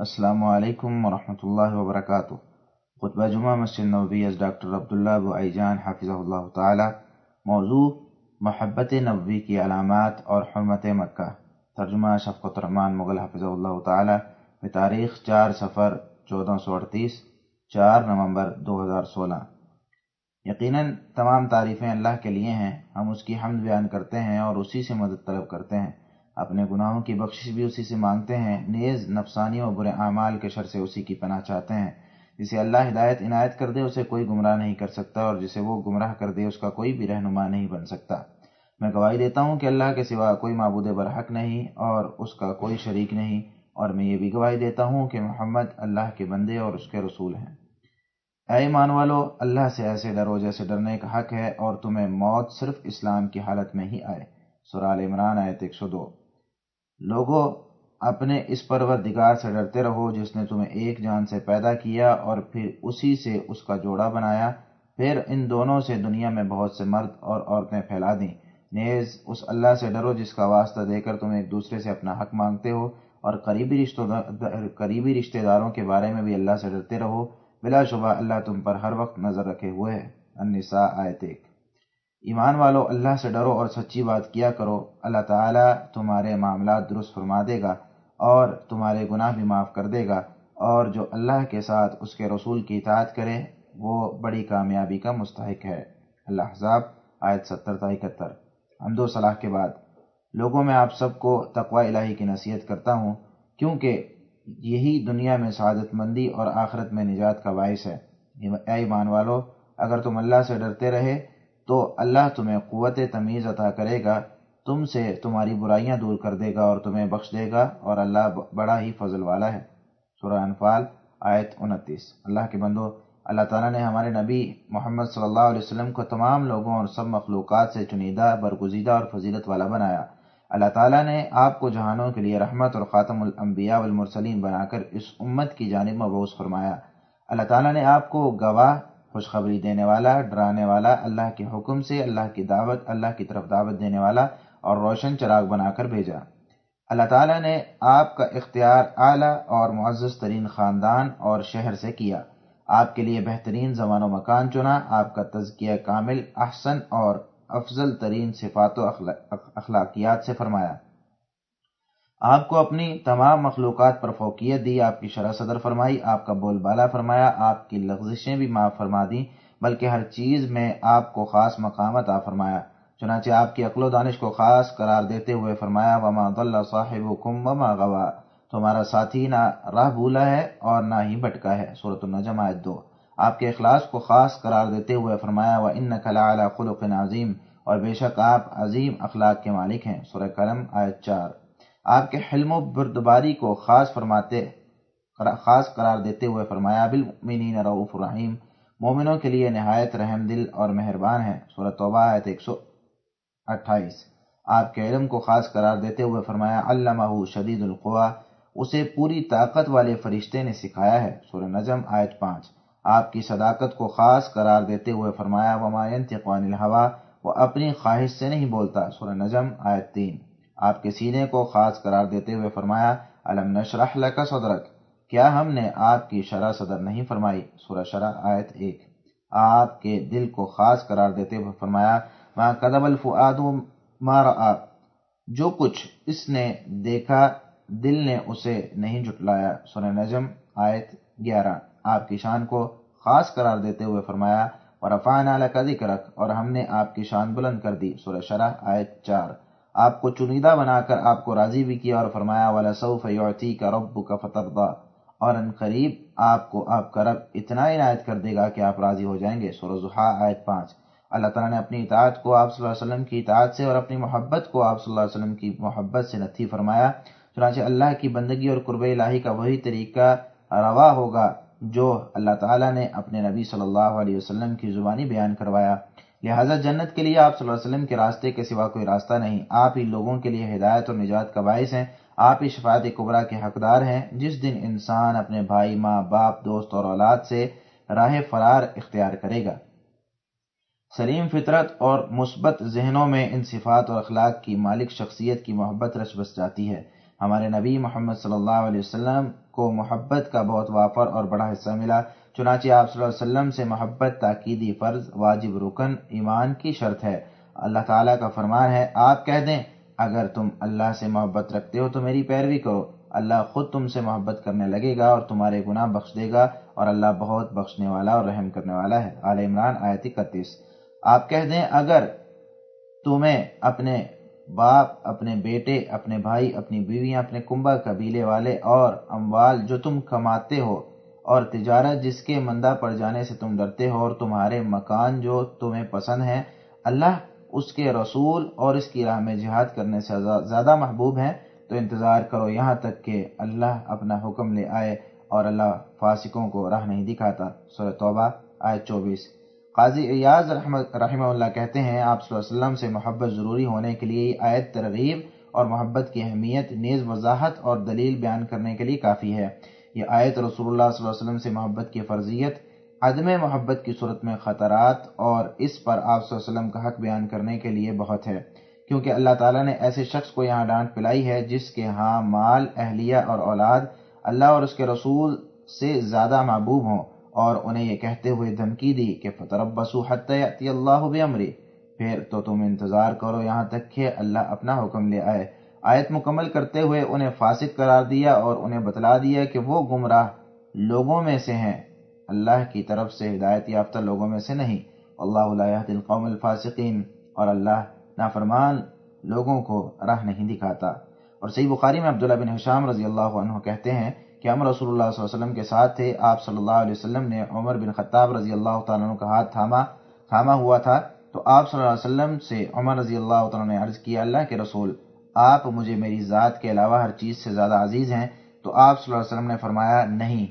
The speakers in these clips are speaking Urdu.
السلام علیکم ورحمۃ اللہ وبرکاتہ۔ خطبہ جمعہ مسجد نبوی ڈاکٹر عبداللہ ابو حافظ اللہ تعالی۔ موضوع محبت نبوی کی علامات اور حرمت مکہ۔ ترجمہ شفقت الرحمان مغل حافظ اللہ تعالی بتاریخ چار سفر چودہ سو اڑتیس، چار نومبر دو ہزار سولہ۔ یقیناً تمام تعریفیں اللہ کے لیے ہیں۔ ہم اس کی حمد بیان کرتے ہیں اور اسی سے مدد طلب کرتے ہیں۔ اپنے گناہوں کی بخشش بھی اسی سے مانگتے ہیں۔ نیز نفسانی و برے اعمال کے شر سے اسی کی پناہ چاہتے ہیں۔ جسے اللہ ہدایت عنایت کر دے، اسے کوئی گمراہ نہیں کر سکتا، اور جسے وہ گمراہ کر دے، اس کا کوئی بھی رہنما نہیں بن سکتا۔ میں گواہی دیتا ہوں کہ اللہ کے سوا کوئی معبود برحق نہیں، اور اس کا کوئی شریک نہیں۔ اور میں یہ بھی گواہی دیتا ہوں کہ محمد اللہ کے بندے اور اس کے رسول ہیں۔ اے ایمان والو، اللہ سے ایسے ڈرو جیسے ڈرنے کا حق ہے، اور تمہیں موت صرف اسلام کی حالت میں ہی آئے۔ سرال عمران، آیت ایک سو دو۔ لوگوں، اپنے اس پروردگار سے ڈرتے رہو جس نے تمہیں ایک جان سے پیدا کیا اور پھر اسی سے اس کا جوڑا بنایا۔ پھر ان دونوں سے دنیا میں بہت سے مرد اور عورتیں پھیلا دیں۔ نیز، اس اللہ سے ڈرو جس کا واسطہ دے کر تم ایک دوسرے سے اپنا حق مانگتے ہو اور قریبی رشتہ قریبی رشتہ داروں کے بارے میں بھی اللہ سے ڈرتے رہو۔ بلا شبہ، اللہ تم پر ہر وقت نظر رکھے ہوئے ہے۔ النساء آیت ایک۔ ایمان والو، اللہ سے ڈرو اور سچی بات کیا کرو۔ اللہ تعالیٰ تمہارے معاملات درست فرما دے گا اور تمہارے گناہ بھی معاف کر دے گا۔ اور جو اللہ کے ساتھ اس کے رسول کی اطاعت کرے، وہ بڑی کامیابی کا مستحق ہے۔ اللہ حضاب آیت ستر تا اکہتر۔ ہم دو صلاح کے بعد۔ لوگوں میں آپ سب کو تقوی الہی کی نصیحت کرتا ہوں، کیونکہ یہی دنیا میں سعادت مندی اور آخرت میں نجات کا باعث ہے۔ اے ایمان والو، اگر تم اللہ سے ڈرتے رہے تو اللہ تمہیں قوت تمیز عطا کرے گا، تم سے تمہاری برائیاں دور کر دے گا اور تمہیں بخش دے گا، اور اللہ بڑا ہی فضل والا ہے۔ سورہ انفال، آیت انتیس۔ اللہ کے بندو، اللہ تعالیٰ نے ہمارے نبی محمد صلی اللہ علیہ وسلم کو تمام لوگوں اور سب مخلوقات سے چنیدہ، برگزیدہ اور فضیلت والا بنایا۔ اللہ تعالیٰ نے آپ کو جہانوں کے لیے رحمت اور خاتم الانبیاء والمرسلین بنا کر اس امت کی جانب مبوس فرمایا۔ اللہ تعالیٰ نے آپ کو گواہ خوشخبری دینے والا، ڈرانے والا، اللہ کے حکم سے، اللہ کی دعوت، اللہ کی طرف دعوت دینے والا اور روشن چراغ بنا کر بھیجا۔ اللہ تعالیٰ نے آپ کا اختیار اعلیٰ اور معزز ترین خاندان اور شہر سے کیا۔ آپ کے لیے بہترین زمان و مکان چنا۔ آپ کا تزکیہ کامل، احسن اور افضل ترین صفات و اخلاقیات سے فرمایا۔ آپ کو اپنی تمام مخلوقات پر فوقیت دی، آپ کی شرح صدر فرمائی، آپ کا بول بالا فرمایا، آپ کی لغزشیں بھی معاف فرما دیں، بلکہ ہر چیز میں آپ کو خاص مقامت آ فرمایا۔ چنانچہ آپ کی عقل و دانش کو خاص قرار دیتے ہوئے فرمایا، وما ضل صاحب وما غوا تمہارا ساتھی نہ راہ بھولا ہے اور نہ ہی بٹکا ہے۔ صورت النجم آیت دو۔ آپ کے اخلاص کو خاص قرار دیتے ہوئے فرمایا و ان کلا خلق عظیم اور بے شک آپ عظیم اخلاق کے مالک ہیں۔ سورہ کرم آیت چار۔ آپ کے حلم و بردباری کو خاص فرماتے خاص قرار دیتے ہوئے فرمایا، بالمؤمنین رعوف الرحیم مومنوں کے لیے نہایت رحم دل اور مہربان ہے سورت توبہ، آیت ایک سو اٹھائیس۔ آپ کے علم کو خاص قرار دیتے ہوئے فرمایا علامہ شدید القوا اسے پوری طاقت والے فرشتے نے سکھایا ہے۔ سورہ نجم، آیت پانچ۔ آپ کی صداقت کو خاص قرار دیتے ہوئے فرمایا وماین تقوان الحوا وہ اپنی خواہش سے نہیں بولتا۔ سورہ نجم، آیت تین۔ آپ کے سینے کو خاص قرار دیتے ہوئے فرمایا علم نشرح لک صدرک؟ کیا ہم نے آپ کی شرح صدر نہیں فرمائی؟ سورہ شرح آیت ایک۔ آپ کے دل کو خاص قرار دیتے ہوئے فرمایا ماں کدب الفعاد مار جو کچھ اس نے دیکھا، دل نے اسے نہیں جٹلایا سورہ نجم آیت گیارہ۔ آپ کی شان کو خاص قرار دیتے ہوئے فرمایا اور افان اعلیٰ کا ذکر اور ہم نے آپ کی شان بلند کر دی۔ سورہ شرح آیت چار۔ آپ کو چنیدہ بنا کر آپ کو راضی بھی کیا اور فرمایا والا سعف یوتی کا رب کا فتردہ اور ان قریب آپ کو، آپ کا رب اتنا عنایت کر دے گا کہ آپ راضی ہو جائیں گے۔ سورہ آیت پانچ۔ اللہ تعالیٰ نے اپنی اطاعت کو آپ صلی اللہ علیہ وسلم کی اطاعت سے اور اپنی محبت کو آپ صلی اللہ علیہ وسلم کی محبت سے نتھی فرمایا۔ چنانچہ اللہ کی بندگی اور قرب الہی کا وہی طریقہ روا ہوگا جو اللہ تعالیٰ نے اپنے نبی صلی اللہ علیہ وسلم کی زبانی بیان کروایا۔ لہٰذا جنت کے لیے آپ صلی اللہ علیہ وسلم کے راستے کے سوا کوئی راستہ نہیں۔ آپ ہی لوگوں کے لیے ہدایت اور نجات کا باعث ہیں۔ آپ ہی شفاعت قبرا کے حقدار ہیں۔ جس دن انسان اپنے بھائی، ماں، باپ، دوست اور اولاد سے راہ فرار اختیار کرے گا۔ سلیم فطرت اور مثبت ذہنوں میں ان صفات اور اخلاق کی مالک شخصیت کی محبت رچ بس جاتی ہے۔ ہمارے نبی محمد صلی اللہ علیہ وسلم کو محبت کا بہت وافر اور بڑا حصہ ملا۔ چنانچہ آپ صلی اللہ علیہ وسلم سے محبت، تاکیدی فرض، واجب رکن، ایمان کی شرط ہے۔ اللہ تعالیٰ کا فرمان ہے، آپ کہہ دیں، اگر تم اللہ سے محبت رکھتے ہو تو میری پیروی کرو۔ اللہ خود تم سے محبت کرنے لگے گا اور تمہارے گناہ بخش دے گا اور اللہ بہت بخشنے والا اور رحم کرنے والا ہے۔ عال عمران آیت اکتیس۔ آپ کہہ دیں، اگر تمہیں اپنے باپ، اپنے بیٹے، اپنے بھائی، اپنی بیویاں، اپنے کنبا قبیلے والے اور اموال جو تم کماتے ہو اور تجارت جس کے مندہ پڑ جانے سے تم ڈرتے ہو اور تمہارے مکان جو تمہیں پسند ہیں، اللہ اس کے رسول اور اس کی راہ میں جہاد کرنے سے زیادہ محبوب ہیں۔ تو انتظار کرو یہاں تک کہ اللہ اپنا حکم لے آئے اور اللہ فاسقوں کو راہ نہیں دکھاتا۔ سورہ توبہ آئے چوبیس۔ قاضی ایاز رحمہ اللہ کہتے ہیں، آپ صلی اللہ علیہ وسلم سے محبت ضروری ہونے کے لیے آیت ترغیب اور محبت کی اہمیت، نیز وضاحت اور دلیل بیان کرنے کے لیے کافی ہے۔ یہ آیت رسول اللہ صلی اللہ علیہ وسلم سے محبت کی فرضیت، عدم محبت کی صورت میں خطرات اور اس پر آپ صلی اللہ علیہ وسلم کا حق بیان کرنے کے لیے بہت ہے۔ کیونکہ اللہ تعالیٰ نے ایسے شخص کو یہاں ڈانٹ پلائی ہے جس کے ہاں مال، اہلیہ اور اولاد اللہ اور اس کے رسول سے زیادہ محبوب ہوں اور انہیں یہ کہتے ہوئے دھمکی دی کہ فتربسو حتی اللہ بعمری پھر تو تم انتظار کرو یہاں تک کہ اللہ اپنا حکم لے آئے۔ آیت مکمل کرتے ہوئے انہیں فاسق قرار دیا اور انہیں بتلا دیا کہ وہ گمراہ لوگوں میں سے ہیں۔ اللہ کی طرف سے ہدایت یافتہ لوگوں میں سے نہیں۔ اللہ علیہ القوم الفاسقین اور اللہ نافرمان لوگوں کو راہ نہیں دکھاتا۔ اور صحیح بخاری میں عبداللہ بن حشام رضی اللہ عنہ کہتے ہیں کہ ہم رسول اللہ صلی اللہ علیہ وسلم کے ساتھ تھے۔ آپ صلی اللہ علیہ وسلم نے عمر بن خطاب رضی اللہ تعالیٰ عنہ کا ہاتھ تھاما تھاما ہوا تھا۔ تو آپ صلی اللہ علیہ وسلم سے عمر رضی اللہ تعالیٰ نے عرض کیا، اللہ کے رسول آپ مجھے میری ذات کے علاوہ ہر چیز سے زیادہ عزیز ہیں، تو آپ صلی اللہ علیہ وسلم نے فرمایا، نہیں،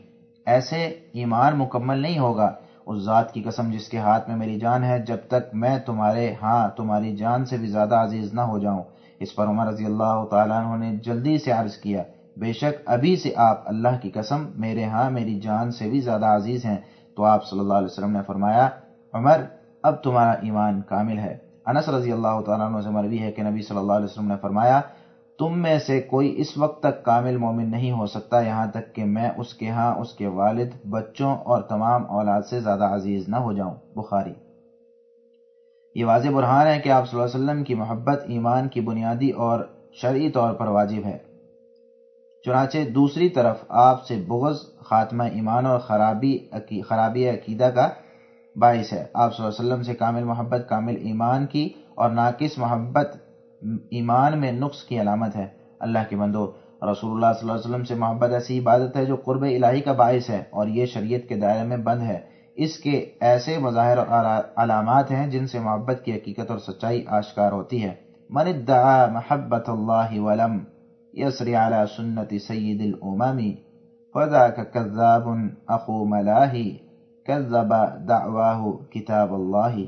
ایسے ایمان مکمل نہیں ہوگا۔ اس ذات کی قسم جس کے ہاتھ میں میری جان ہے، جب تک میں تمہارے ہاں تمہاری جان سے بھی زیادہ عزیز نہ ہو جاؤں۔ اس پر عمر رضی اللہ تعالیٰ عنہ نے جلدی سے عرض کیا، بے شک ابھی سے آپ اللہ کی قسم میرے ہاں میری جان سے بھی زیادہ عزیز ہیں۔ تو آپ صلی اللہ علیہ وسلم نے فرمایا، عمر، اب تمہارا ایمان کامل ہے۔ انس رضی اللہ تعالیٰ عنہ سے مروی ہے کہ نبی صلی اللہ علیہ وسلم نے فرمایا، تم میں سے کوئی اس وقت تک کامل مومن نہیں ہو سکتا یہاں تک کہ میں اس کے ہاں اس کے والد، بچوں اور تمام اولاد سے زیادہ عزیز نہ ہو جاؤں۔ بخاری۔ یہ واضح برہان ہے کہ آپ صلی اللہ علیہ وسلم کی محبت ایمان کی بنیادی اور شرعی طور پر واجب ہے۔ چنانچہ دوسری طرف آپ سے بغض، خاتمہ ایمان اور خرابی خرابی عقیدہ کا باعث ہے۔ آپ صلی اللہ علیہ وسلم سے کامل محبت، کامل ایمان کی اور ناقص محبت، ایمان میں نقص کی علامت ہے۔ اللہ کے بندو، رسول اللہ صلی اللہ علیہ وسلم سے محبت ایسی عبادت ہے جو قرب الہی کا باعث ہے اور یہ شریعت کے دائرے میں بند ہے۔ اس کے ایسے مظاہر اور علامات ہیں جن سے محبت کی حقیقت اور سچائی آشکار ہوتی ہے۔ من ادعا محبت اللہ ولم یسری علی سنت سید الامامی فذاک کذاب اخو ملاہی۔ کذب دعواہ کتاب اللہ،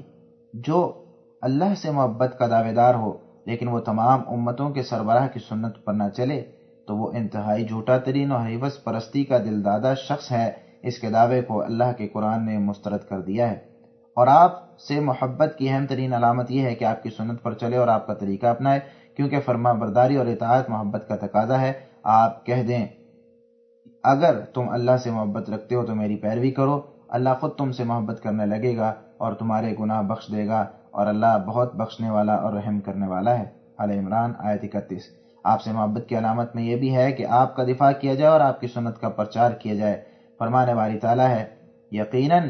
جو اللہ سے محبت کا دعوے دار ہو، لیکن وہ تمام امتوں کے سربراہ کی سنت پر نہ چلے، تو وہ انتہائی جھوٹا ترین اور حیوث پرستی کا دل دادا شخص ہے، اس کے دعوے کو اللہ کے قرآن نے مسترد کر دیا ہے۔ اور آپ سے محبت کی اہم ترین علامت یہ ہے کہ آپ کی سنت پر چلے اور آپ کا طریقہ اپنائے، کیونکہ فرما برداری اور اطاعت محبت کا تقاضا ہے۔ آپ کہہ دیں، اگر تم اللہ سے محبت رکھتے ہو تو میری پیروی کرو اللہ خود تم سے محبت کرنے لگے گا اور تمہارے گناہ بخش دے گا اور اللہ بہت بخشنے والا اور رحم کرنے والا ہے۔ علیہ عمران آیت اکتیس۔ آپ سے محبت کی علامت میں یہ بھی ہے کہ آپ کا دفاع کیا جائے اور آپ کی سنت کا پرچار کیا جائے۔ فرمانے والی تعالیٰ ہے، یقیناً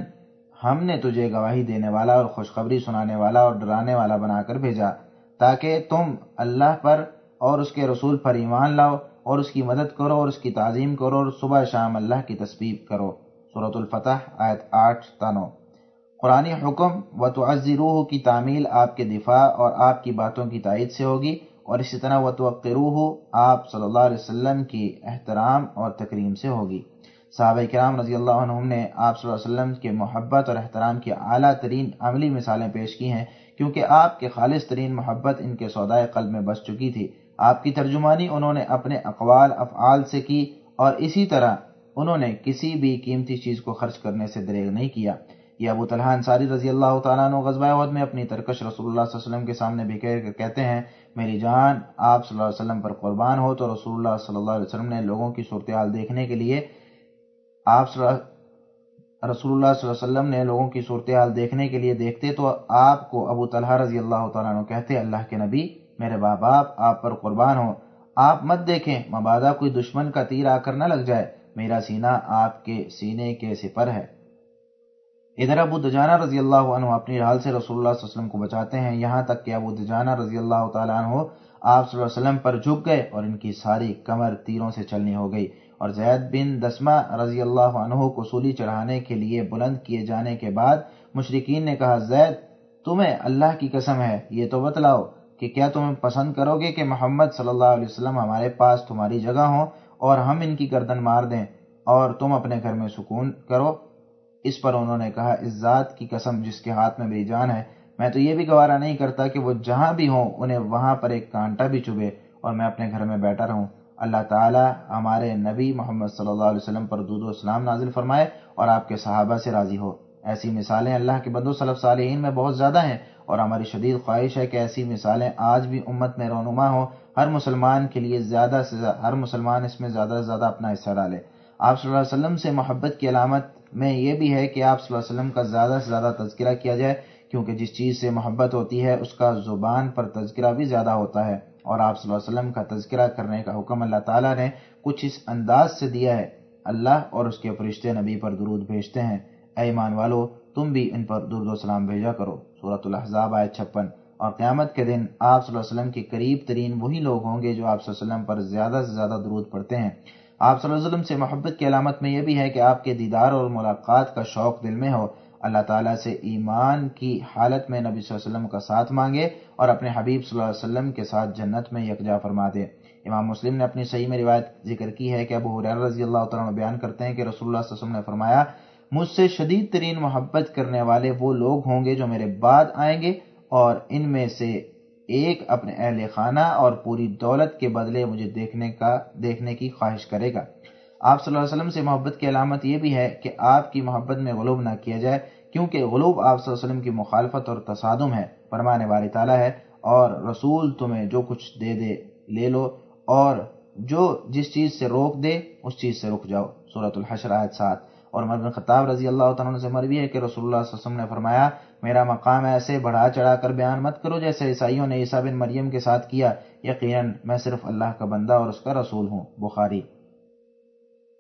ہم نے تجھے گواہی دینے والا اور خوشخبری سنانے والا اور ڈرانے والا بنا کر بھیجا، تاکہ تم اللہ پر اور اس کے رسول پر ایمان لاؤ اور اس کی مدد کرو اور اس کی تعظیم کرو اور صبح شام اللہ کی تصویر کرو۔ صورت الفتح، آیت آٹھ، تانو۔ قرآن حکم و تو کی تعمیل آپ کے دفاع اور آپ کی باتوں کی تائید سے ہوگی اور اسی طرح و تو آپ صلی اللہ علیہ وسلم کی احترام اور تکریم سے ہوگی۔ صحابہ کرام رضی اللہ عنہ نے آپ صلی اللہ علیہ وسلم کے محبت اور احترام کی اعلیٰ ترین عملی مثالیں پیش کی ہیں، کیونکہ آپ کے خالص ترین محبت ان کے سودائے قلب میں بس چکی تھی۔ آپ کی ترجمانی انہوں نے اپنے اقوال، افعال سے کی اور اسی طرح انہوں نے کسی بھی قیمتی چیز کو خرچ کرنے سے دریغ نہیں کیا۔ یہ ابو طلحہ انصاری رضی اللہ تعالیٰ عنہ غزوہ عہد میں اپنی ترکش رسول اللہ صلی اللہ علیہ وسلم کے سامنے بکھیر کر کہتے ہیں، میری جان، آپ صلی اللہ علیہ وسلم پر قربان ہو تو رسول اللہ صلی اللہ علیہ وسلم نے لوگوں کی صورتحال دیکھنے کے لیے، آپ صلی اللہ رسول اللہ صلی اللہ علیہ وسلم نے لوگوں کی صورتحال دیکھنے کے لیے دیکھتے تو آپ کو ابو طلحہ رضی اللہ تعالیٰ عنہ کہتے، اللہ کے نبی، میرے باپ باپ، آپ پر قربان ہو۔ آپ مت دیکھیں، مبادہ کوئی دشمن کا تیر آ کر نہ لگ جائے۔ میرا سینہ آپ کے سینے کے سپر ہے۔ ادھر ابو دجانہ رضی اللہ عنہ اپنی حال سے رسول اللہ صلی اللہ علیہ وسلم کو بچاتے ہیں۔ یہاں تک کہ ابو دجانہ رضی اللہ تعالیٰ عنہ آپ صلی اللہ علیہ وسلم پر جھک گئے اور ان کی ساری کمر تیروں سے چلنی ہو گئی۔ اور زید بن دسمہ رضی اللہ عنہ کو سولی چڑھانے کے لیے بلند کیے جانے کے بعد مشرقین نے کہا، زید، تمہیں اللہ کی قسم ہے، یہ تو بتلاؤ کہ کیا تم پسند کرو گے کہ محمد صلی اللہ علیہ وسلم ہمارے پاس تمہاری جگہ ہوں؟ اور ہم ان کی گردن مار دیں اور تم اپنے گھر میں سکون کرو۔ اس پر انہوں نے کہا، اس ذات کی قسم جس کے ہاتھ میں میری جان ہے، میں تو یہ بھی گوارا نہیں کرتا کہ وہ جہاں بھی ہوں، انہیں وہاں پر ایک کانٹا بھی چبے اور میں اپنے گھر میں بیٹھا رہوں۔ اللہ تعالی ہمارے نبی محمد صلی اللہ علیہ وسلم پر دود و اسلام نازل فرمائے اور آپ کے صحابہ سے راضی ہو۔ ایسی مثالیں اللہ کے بندو صلی صالحین میں بہت زیادہ ہیں اور ہماری شدید خواہش ہے کہ ایسی مثالیں آج بھی امت میں رونما ہوں، ہر مسلمان کے لیے زیادہ سے زیادہ، ہر مسلمان اس میں زیادہ سے زیادہ اپنا حصہ ڈالے۔ آپ صلی اللہ علیہ وسلم سے محبت کی علامت میں یہ بھی ہے کہ آپ صلی اللہ علیہ وسلم کا زیادہ سے زیادہ تذکرہ کیا جائے، کیونکہ جس چیز سے محبت ہوتی ہے، اس کا زبان پر تذکرہ بھی زیادہ ہوتا ہے۔ اور آپ صلی اللہ علیہ وسلم کا تذکرہ کرنے کا حکم اللہ تعالیٰ نے کچھ اس انداز سے دیا ہے۔ اللہ اور اس کے فرشتے نبی پر درود بھیجتے ہیں۔ اے ایمان والو، تم بھی ان پر درد و سلام بھیجا کرو۔ صورت الحضاب آئے چھپن۔ اور قیامت کے دن آپ صلی اللہ علیہ وسلم کے قریب ترین وہی لوگ ہوں گے جو آپ صلی اللہ علیہ وسلم پر زیادہ سے زیادہ درود پڑھتے ہیں۔ آپ صلی اللہ علیہ وسلم سے محبت کی علامت میں یہ بھی ہے کہ آپ کے دیدار اور ملاقات کا شوق دل میں ہو۔ اللہ تعالیٰ سے ایمان کی حالت میں نبی صلی اللہ علیہ وسلم کا ساتھ مانگے اور اپنے حبیب صلی اللہ علیہ وسلم کے ساتھ جنت میں یکجا فرما دے۔ امام مسلم نے اپنی صحیح میں روایت ذکر کی ہے کہ ابو حریر رضی اللہ تعالیٰ بیان کرتے ہیں کہ رسول اللہ صلی اللہ علیہ وسلم نے فرمایا مجھ سے شدید ترین محبت کرنے والے وہ لوگ ہوں گے جو میرے بعد آئیں گے اور ان میں سے ایک اپنے اہل خانہ اور پوری دولت کے بدلے مجھے دیکھنے کا، دیکھنے کی خواہش کرے گا۔ آپ صلی اللہ علیہ وسلم سے محبت کی علامت یہ بھی ہے کہ آپ کی محبت میں غلوب نہ کیا جائے، کیونکہ غلوب آپ صلی اللہ علیہ وسلم کی مخالفت اور تصادم ہے۔ فرمانے والی تعالیٰ ہے، اور رسول تمہیں جو کچھ دے دے، لے لو، اور جو جس چیز سے روک دے، اس چیز سے رک جاؤ۔ صورت الحشر آیت سات۔ اور عمر بن خطاب رضی اللہ تعالیٰ سے مروی ہے کہ رسول اللہ صلی اللہ علیہ وسلم نے فرمایا، میرا مقام ایسے بڑھا چڑھا کر بیان مت کرو جیسے عیسائیوں نے عیسیٰ بن مریم کے ساتھ کیا۔ یقیناً میں صرف اللہ کا بندہ اور اس کا رسول ہوں۔ بخاری۔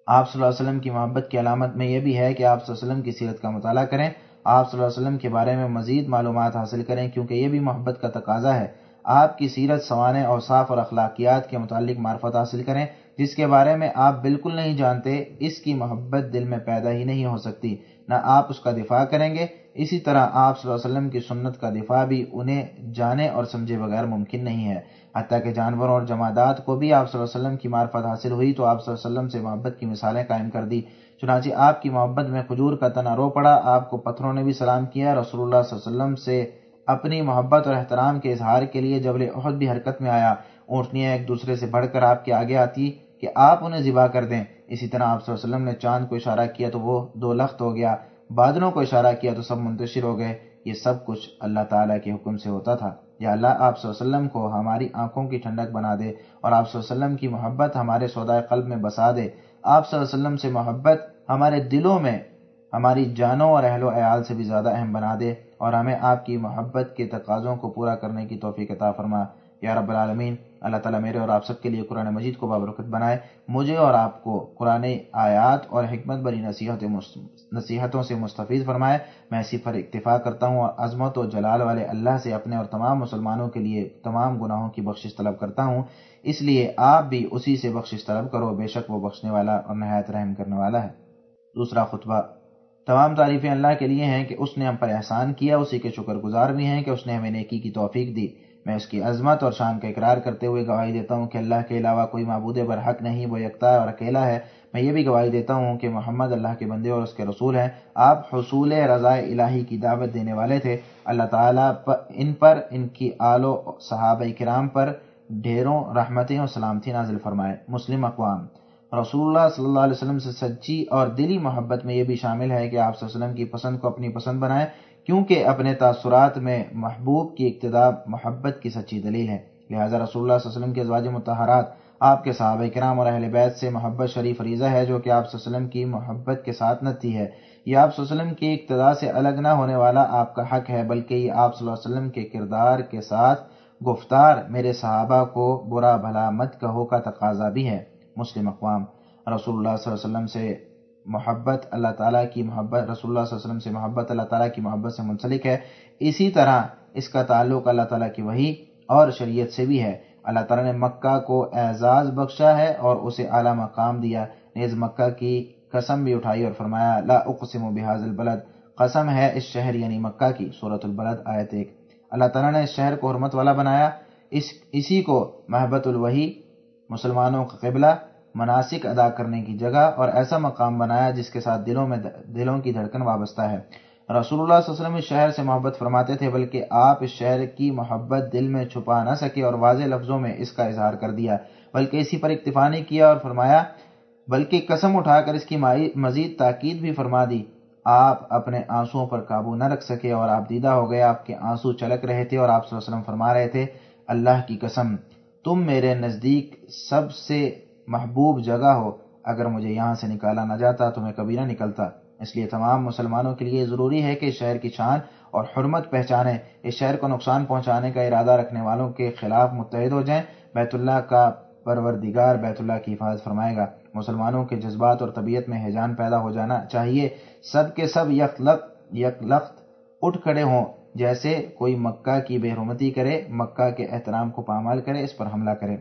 آپ صلی اللہ علیہ وسلم کی محبت کی علامت میں یہ بھی ہے کہ آپ صلی اللہ علیہ وسلم کی سیرت کا مطالعہ کریں۔ آپ صلی اللہ علیہ وسلم کے بارے میں مزید معلومات حاصل کریں کیونکہ یہ بھی محبت کا تقاضا ہے۔ آپ کی سیرت سوانے اور صاف اور اخلاقیات کے متعلق معرفت حاصل کریں۔ جس کے بارے میں آپ بالکل نہیں جانتے، اس کی محبت دل میں پیدا ہی نہیں ہو سکتی۔ نہ آپ اس کا دفاع کریں گے، اسی طرح آپ صلی اللہ علیہ وسلم کی سنت کا دفاع بھی انہیں جانے اور سمجھے بغیر ممکن نہیں ہے۔ حتیٰ کہ جانوروں اور جمادات کو بھی آپ صلی اللہ علیہ وسلم کی معرفت حاصل ہوئی تو آپ صلی اللہ علیہ وسلم سے محبت کی مثالیں قائم کر دی چنانچہ آپ کی محبت میں کھجور کا تنا رو پڑا، آپ کو پتھروں نے بھی سلام کیا۔ رسول اللہ صلی اللہ علیہ وسلم سے اپنی محبت اور احترام کے اظہار کے لیے جبل عہد بھی حرکت میں آیا۔ اونٹنیاں ایک دوسرے سے بڑھ کر آپ کے آگے آتی۔ کہ آپ انہیں ذبح کر دیں۔ اسی طرح آپ صلی اللہ علیہ وسلم نے چاند کو اشارہ کیا تو وہ دو لخت ہو گیا۔ بادلوں کو اشارہ کیا تو سب منتشر ہو گئے۔ یہ سب کچھ اللہ تعالیٰ کے حکم سے ہوتا تھا۔ یا اللہ، آپ صلی اللہ علیہ وسلم کو ہماری آنکھوں کی ٹھنڈک بنا دے اور آپ صلی اللہ علیہ وسلم کی محبت ہمارے سودائے قلب میں بسا دے۔ آپ صلی اللہ علیہ وسلم سے محبت ہمارے دلوں میں ہماری جانوں اور اہل و عیال سے بھی زیادہ اہم بنا دے اور ہمیں آپ کی محبت کے تقاضوں کو پورا کرنے کی توفیق عطا فرما۔ یا رب العالمین اللہ تعالیٰ میرے اور آپ سب کے لیے قرآن مجید کو بابرکت بنائے، مجھے اور آپ کو قرآن آیات اور حکمت بری نصیحت نصیحتوں سے مستفید فرمائے۔ میں اسی پر اکتفا کرتا ہوں اور عظمت و جلال والے اللہ سے اپنے اور تمام مسلمانوں کے لیے تمام گناہوں کی بخشش طلب کرتا ہوں۔ اس لیے آپ بھی اسی سے بخشش طلب کرو، بے شک وہ بخشنے والا اور نہایت رحم کرنے والا ہے۔ دوسرا خطبہ، تمام تعریفیں اللہ کے لیے ہیں کہ اس نے ہم پر احسان کیا، اسی کے شکر گزار بھی ہیں کہ اس نے ہمیں نیکی کی توفیق دی۔ میں اس کی عظمت اور شان کا اقرار کرتے ہوئے گواہی دیتا ہوں کہ اللہ کے علاوہ کوئی معبود برحق نہیں، وہ یکتا اور اکیلا ہے۔ میں یہ بھی گواہی دیتا ہوں کہ محمد اللہ کے بندے اور اس کے رسول ہیں۔ آپ حصول رضاء الہی کی دعوت دینے والے تھے۔ اللہ تعالیٰ ان پر، ان کی آل و صحابہ کرام پر ڈھیروں رحمتیں اور سلامتی نازل فرمائے۔ مسلم اقوام۔ رسول اللہ صلی اللہ علیہ وسلم سے سچی اور دلی محبت میں یہ بھی شامل ہے کہ آپ صلی اللہ علیہ وسلم کی پسند کو اپنی پسند بنائیں۔ کیونکہ اپنے تاثرات میں محبوب کی ابتدا محبت کی سچی دلیل ہے۔ لہٰذا رسول اللہ صلی اللہ علیہ وسلم کے ازواج متحرات آپ کے صحابہ کرام اور اہل بیت سے محبت شریف فریضہ ہے جو کہ آپ صلی اللہ علیہ وسلم کی محبت کے ساتھ نتی ہے۔ یہ آپ صلی اللہ علیہ وسلم کی اقتدا سے الگ نہ ہونے والا آپ کا حق ہے، بلکہ یہ آپ صلی اللہ علیہ وسلم کے کردار کے ساتھ گفتار میرے صحابہ کو برا بھلا مت کہو کا تقاضا بھی ہے۔ مسلم اقوام، رسول اللہ صلی اللہ علیہ وسلم سے محبت اللہ تعالیٰ کی محبت، رسول اللہ صلی اللہ علیہ وسلم سے محبت اللہ تعالیٰ کی محبت سے منسلک ہے۔ اسی طرح اس کا تعلق اللہ تعالیٰ کی وہی اور شریعت سے بھی ہے۔ اللہ تعالیٰ نے مکہ کو اعزاز بخشا ہے اور اسے اعلیٰ مقام دیا۔ نیز مکہ کی قسم بھی اٹھائی اور فرمایا، لا اقسم بحاظ البلد۔ قسم ہے اس شہر یعنی مکہ کی صورت البلد، آیت ایک۔ اللہ تعالیٰ نے اس شہر کو حرمت والا بنایا۔ اس، اسی کو محبت الوحی، مسلمانوں کا قبلہ مناسک ادا کرنے کی جگہ اور ایسا مقام بنایا جس کے ساتھ دلوں میں دلوں کی دھڑکن وابستہ ہے۔ رسول اللہ صلی اللہ علیہ وسلم اس شہر سے محبت فرماتے تھے، بلکہ آپ اس شہر کی محبت دل میں چھپا نہ سکے اور واضح لفظوں میں اس کا اظہار کر دیا۔ بلکہ اسی پر اکتفا نہیں کیا اور فرمایا، بلکہ قسم اٹھا کر اس کی مزید تاکید بھی فرما دی۔ آپ اپنے آنسوؤں پر قابو نہ رکھ سکے اور آپ دیدہ ہو گئے، آپ کے آنسو چلک رہے تھے اور آپ صلی اللہ علیہ وسلم فرما رہے تھے، اللہ کی قسم، تم میرے نزدیک سب سے محبوب جگہ ہو، اگر مجھے یہاں سے نکالا نہ جاتا تو میں کبھی نہ نکلتا۔ اس لیے تمام مسلمانوں کے لیے ضروری ہے کہ اس شہر کی شان اور حرمت پہچانے اس شہر کو نقصان پہنچانے کا ارادہ رکھنے والوں کے خلاف متحد ہو جائیں۔ بیت اللہ کا پروردگار بیت اللہ کی حفاظت فرمائے گا۔ مسلمانوں کے جذبات اور طبیعت میں حیجان پیدا ہو جانا چاہیے۔ سب کے سب یک یکلخت اٹھ کھڑے ہوں۔ جیسے کوئی مکہ کی بے حرمتی کرے، مکہ کے احترام کو پامال کرے، اس پر حملہ کرے۔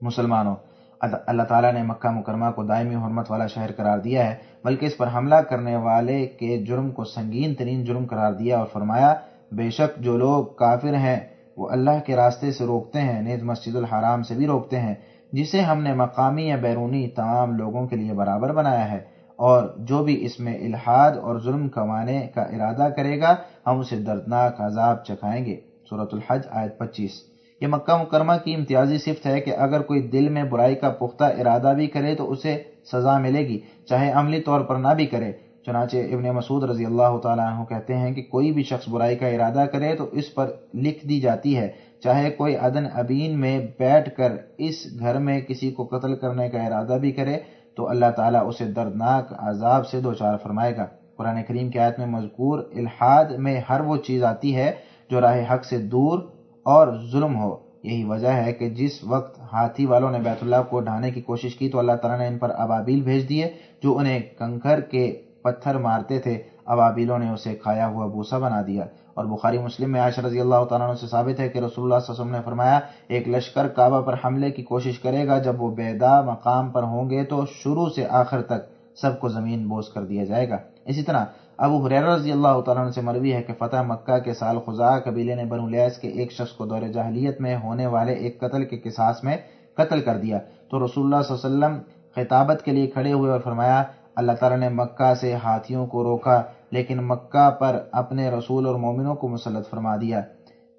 مسلمانوں اللہ تعالیٰ نے مکہ مکرمہ کو دائمی حرمت والا شہر قرار دیا ہے، بلکہ اس پر حملہ کرنے والے کے جرم کو سنگین ترین جرم قرار دیا اور فرمایا، بے شک جو لوگ کافر ہیں، وہ اللہ کے راستے سے روکتے ہیں، نیز مسجد الحرام سے بھی روکتے ہیں، جسے ہم نے مقامی یا بیرونی تمام لوگوں کے لیے برابر بنایا ہے۔ اور جو بھی اس میں الحاد اور ظلم کمانے کا ارادہ کرے گا، ہم اسے دردناک عذاب چکھائیں گے۔ صورت الحج، آیت پچیس۔ یہ مکہ مکرمہ کی امتیازی صفت ہے کہ اگر کوئی دل میں برائی کا پختہ ارادہ بھی کرے تو اسے سزا ملے گی، چاہے عملی طور پر نہ بھی کرے۔ چنانچہ ابن مسعود رضی اللہ تعالیٰ عنہ کہتے ہیں کہ کوئی بھی شخص برائی کا ارادہ کرے تو اس پر لکھ دی جاتی ہے۔ چاہے کوئی عدن ابین میں بیٹھ کر اس گھر میں کسی کو قتل کرنے کا ارادہ بھی کرے تو اللہ تعالیٰ اسے دردناک عذاب سے دوچار فرمائے گا۔ قرآن کریم کی آیت میں مذکور الحاد میں ہر وہ چیز آتی ہے جو راہ حق سے دور اور ظلم ہو۔ یہی وجہ ہے کہ جس وقت ہاتھی والوں نے بیت اللہ کو ڈھانے کی کوشش کی تو اللہ تعالیٰ نے ان پر ابابیل بھیج دیے، جو انہیں کنکر کے پتھر مارتے تھے۔ ابابیلوں نے اسے کھایا ہوا بوسا بنا دیا۔ اور بخاری مسلم میں عائشہ رضی اللہ تعالیٰ عنہ سے ثابت ہے کہ رسول اللہ صلی اللہ علیہ وسلم نے فرمایا، ایک لشکر کعبہ پر حملے کی کوشش کرے گا، جب وہ بیدا مقام پر ہوں گے تو شروع سے آخر تک سب کو زمین بوس کر دیا جائے گا۔ اسی طرح ابو حریر رضی اللہ تعالیٰ سے مروی ہے کہ فتح مکہ کے سال خزا قبیلے نے بنو لیس کے ایک شخص کو دور جاہلیت میں ہونے والے ایک قتل کے قصاص میں قتل کر دیا۔ تو رسول اللہ صلی اللہ علیہ وسلم خطابت کے لیے کھڑے ہوئے اور فرمایا، اللہ تعالیٰ نے مکہ سے ہاتھیوں کو روکا، لیکن مکہ پر اپنے رسول اور مومنوں کو مسلط فرما دیا۔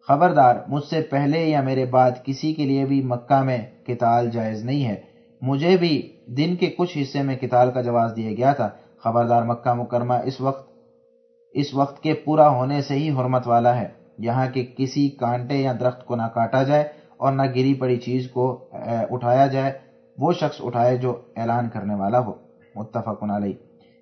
خبردار، مجھ سے پہلے یا میرے بعد کسی کے لیے بھی مکہ میں کتال جائز نہیں ہے۔ مجھے بھی دن کے کچھ حصے میں کتال کا جواز دیا گیا تھا۔ خبردار مکہ مکرمہ اس وقت اس وقت کے پورا ہونے سے ہی حرمت والا ہے۔ یہاں کے کسی کانٹے یا درخت کو نہ کاٹا جائے اور نہ گری پڑی چیز کو اٹھایا جائے، وہ شخص اٹھائے جو اعلان کرنے والا ہو۔ متفق علیہ۔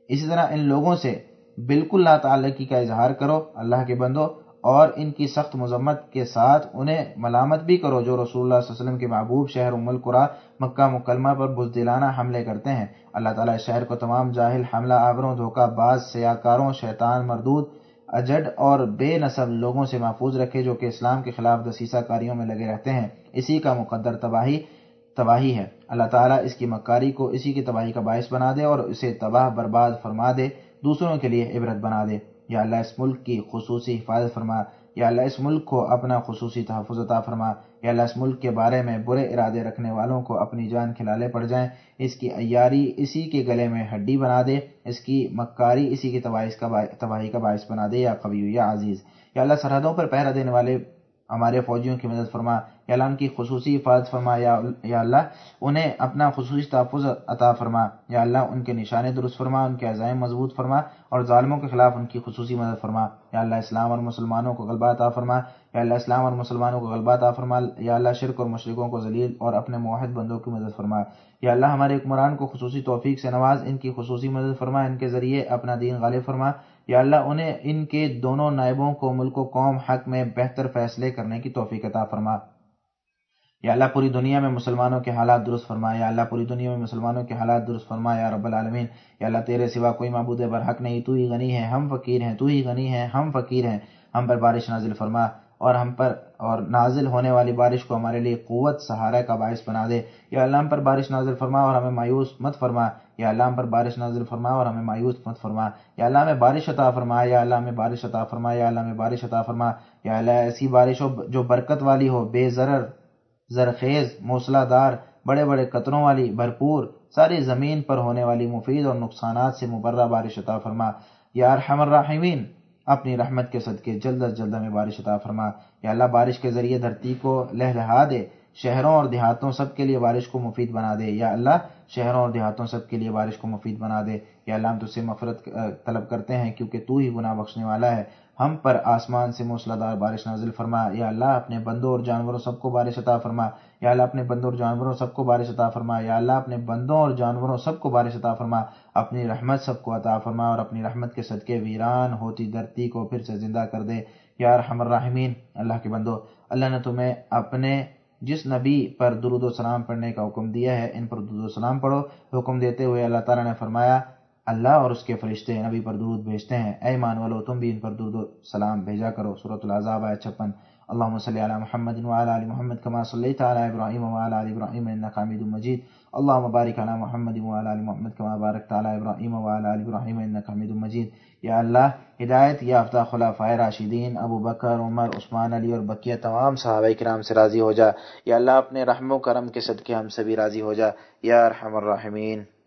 اسی طرح ان لوگوں سے بالکل لا تعلقی کا اظہار کرو۔ اللہ کے بندو اور ان کی سخت مذمت کے ساتھ انہیں ملامت بھی کرو، جو رسول اللہ صلی اللہ علیہ وسلم کے محبوب شہر ام القرا مکہ مکلمہ پر بزدلانہ حملے کرتے ہیں۔ اللہ تعالیٰ شہر کو تمام جاہل، حملہ آوروں دھوکہ باز سیاکاروں، شیطان، مردود اجڈ اور بے نصب لوگوں سے محفوظ رکھے، جو کہ اسلام کے خلاف دسیسہ کاریوں میں لگے رہتے ہیں۔ اسی کا مقدر تباہی تباہی ہے۔ اللہ تعالیٰ اس کی مکاری کو اسی کی تباہی کا باعث بنا دے اور اسے تباہ برباد فرما دے، دوسروں کے لیے عبرت بنا دے۔ یا اللہ اس ملک کی خصوصی حفاظت فرما، یا اللہ اس ملک کو اپنا خصوصی تحفظ عطا فرما، یا اللہ اس ملک کے بارے میں برے ارادے رکھنے والوں کو اپنی جان کھلالے پڑ جائیں، اس کی ایاری اسی کے گلے میں ہڈی بنا دے، اس کی مکاری اسی کی تباہی کا باعث بنا دے، یا قبی یا عزیز۔ یا اللہ سرحدوں پر پہرا دینے والے ہمارے فوجیوں کی مدد فرما، یا اللہ ان کی خصوصی حفاظت فرما، یا اللہ انہیں اپنا خصوصی تحفظ عطا فرما، یا اللہ ان کے نشانے درست فرما، ان کے عزائم مضبوط فرما، اور ظالموں کے خلاف ان کی خصوصی مدد فرما۔ یا اللہ اسلام اور مسلمانوں کو غلبہ عطا فرما، یا اللہ اسلام اور مسلمانوں کو غلبہ عطا فرما، یا اللہ شرک اور مشرقوں کو ذلیل اور اپنے موحد بندوں کی مدد فرما۔ یا اللہ ہمارے حکمران کو خصوصی توفیق سے نواز، ان کی خصوصی مدد فرما، ان کے ذریعے اپنا دین غالب فرما۔ یا اللہ انہیں ان کے دونوں نائبوں کو ملک و قوم حق میں بہتر فیصلے کرنے کی توفیق عطا فرما۔ یا اللہ پوری دنیا میں مسلمانوں کے حالات درست فرما۔ یا اللہ پوری دنیا میں مسلمانوں کے حالات درست فرما۔ یا رب العالمین۔ یا اللہ تیرے سوا کوئی معبود برحق نہیں، تو ہی غنی ہے۔ ہم فقیر ہیں، تو ہی غنی ہے۔ ہم فقیر ہیں۔ ہم پر بارش نازل فرما۔ اور ہم پر اور نازل ہونے والی بارش کو ہمارے لیے قوت، سہارا کا باعث بنا دے۔ یا اللہ ہم پر بارش نازل فرما اور ہمیں مایوس مت فرما۔ یا اللہ ہم پر بارش نازل فرما اور ہمیں مایوس مت فرما۔ یا اللہ ہمیں بارش عطا فرما، یا اللہ ہمیں بارش عطا فرما، یا اللہ ہمیں بارش عطا فرما۔ یا اللہ ایسی بارش ہو جو برکت والی ہو، بے ضرر، زرخیز موسلا دار بڑے بڑے قطروں والی، بھرپور، ساری زمین پر ہونے والی مفید اور نقصانات سے مبرہ بارش عطا فرما۔ یا ارحم الراحمین، اپنی رحمت کے صدقے جلد از جلد ہمیں بارش عطا فرما۔ یا اللہ بارش کے ذریعے دھرتی کو لہلہا دے۔ شہروں اور دیہاتوں سب کے لیے بارش کو مفید بنا دے، یا اللہ شہروں اور دیہاتوں سب کے لیے بارش کو مفید بنا دے۔ یا اللہ ہم تجھ سے مفرت طلب کرتے ہیں کیونکہ تو ہی گناہ بخشنے والا ہے۔ ہم پر آسمان سے موسلادار بارش نازل فرما۔ یا اللہ اپنے بندوں اور جانوروں سب کو بارش عطا فرما۔ یا اللہ اپنے بندوں اور جانوروں سب کو بارش عطا فرما۔ یا اللہ اپنے بندوں اور جانوروں سب کو بارش عطا فرما۔ اپنی رحمت سب کو عطا فرما اور اپنی رحمت کے صدقے ویران ہوتی دھرتی کو پھر سے زندہ کر دے۔ یا ارحم الرحمین اللہ کے بندو، اللہ نے تمہیں اپنے جس نبی پر درود و سلام پڑھنے کا حکم دیا ہے، ان پر درود و سلام پڑھو۔ حکم دیتے ہوئے اللہ تعالیٰ نے فرمایا، اللہ اور اس کے فرشتے نبی پر درود بھیجتے ہیں۔ اے مان والو، تم بھی ان پر درود و سلام بھیجا کرو۔ صورت العذاب آئے چھپن۔ اللهم صل على محمد وعلى ال محمد كما صليت على ابراهيم وعلى ال ابراهيم انك حميد مجيد. اللهم بارك على محمد وعلى ال محمد كما باركت على ابراهيم وعلى ال ابراهيم انك حميد مجيد. یا اللہ، ہدایت یافتہ خلافۂ راشدین ابو بکر، عمر، عثمان، علی اور بقیہ تمام صحابہ کرام سے راضی ہو جا۔ یا اللہ، اپنے رحم و کرم کے صدقے ہم سے بھی راضی ہو جا۔ یا ارحم الراحمین۔